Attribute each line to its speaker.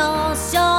Speaker 1: と